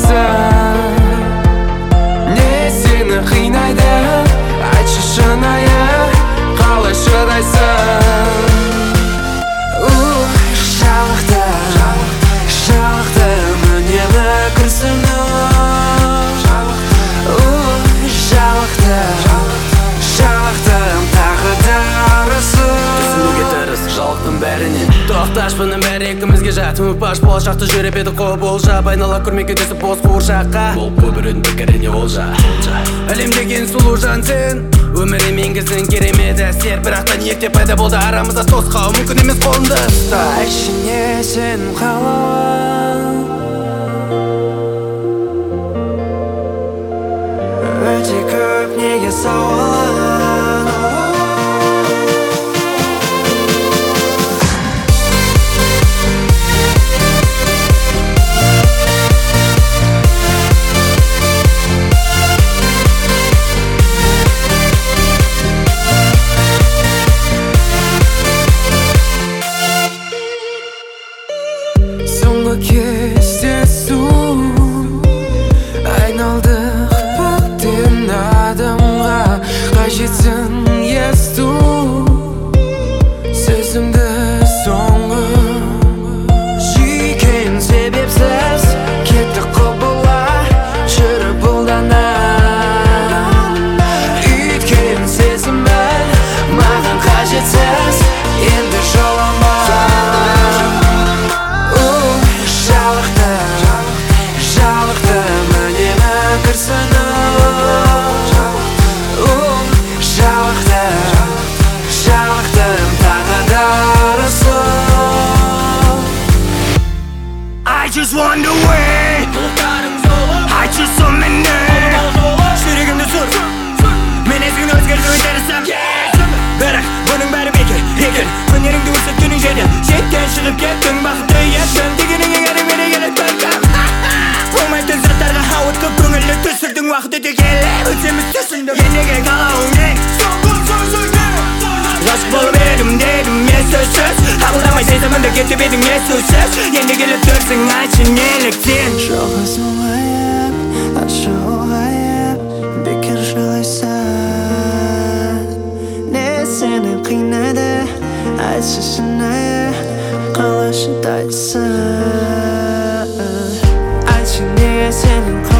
жылайсың тоқташ бұның бәрі екеумізге жат ұмытпаш болашақты жүріп еді қол болжап айнала көрмекке түсіп бос қуыршаққа. Бұл көбірін пікіріне олжа әлем деген сұлу жан сен. Өмірі менгізін керемет әсер. Бірақ та ниетте пайда болды арамызда тосқау мүмкін емес қолымды ұста айтшы не сенің соңғы I just wonder where айтшы мені жүрегімді сұр мінезіңді өзгерту интересім бірақ бұның бәрі бекер егер өнеріңді көрсеткенің жедел шеттен шығып кеттің бақытты еттің дегеніңе қарай бере келеді болмайтын заттарға ауытқып көңілді түсірдің уақыт өте келе өлсеміз түсінді ендігі қалауың не ғашық болып едім дедім мен сөзсіз қабылдамай сезімімді едің естусіз енді келіп тұрсың айтшы неліктен жалғыз мұңайып ащы ұлғайып бекер жылайсың не сені қинайды айтшы шынайы қалай шыдайсың айтшы не сенің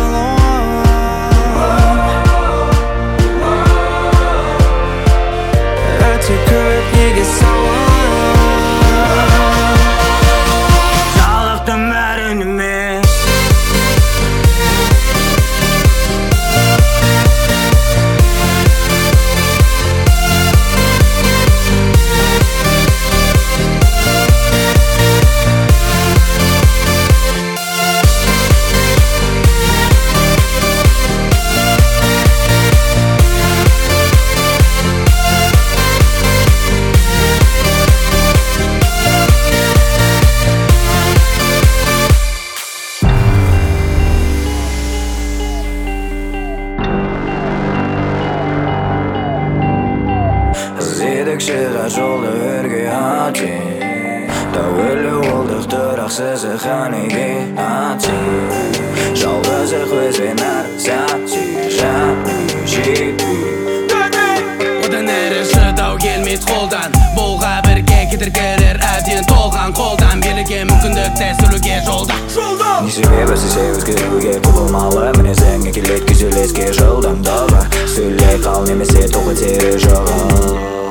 шыға жолды өрге один тәуелді болдық тұрақ сызыққа неге ати жалғыздық өзбен арсати одан әрі шыдау келмейді қолдан болға бірге кідіргілер әбден толған қолдан берілген мүмкіндікті сүруге жолда не себебі сізсе өзгеруге құбылмалы мінезіңе келеді күйзеліске жылдамдығы сөйлей қал немесе тоқы тері жығыл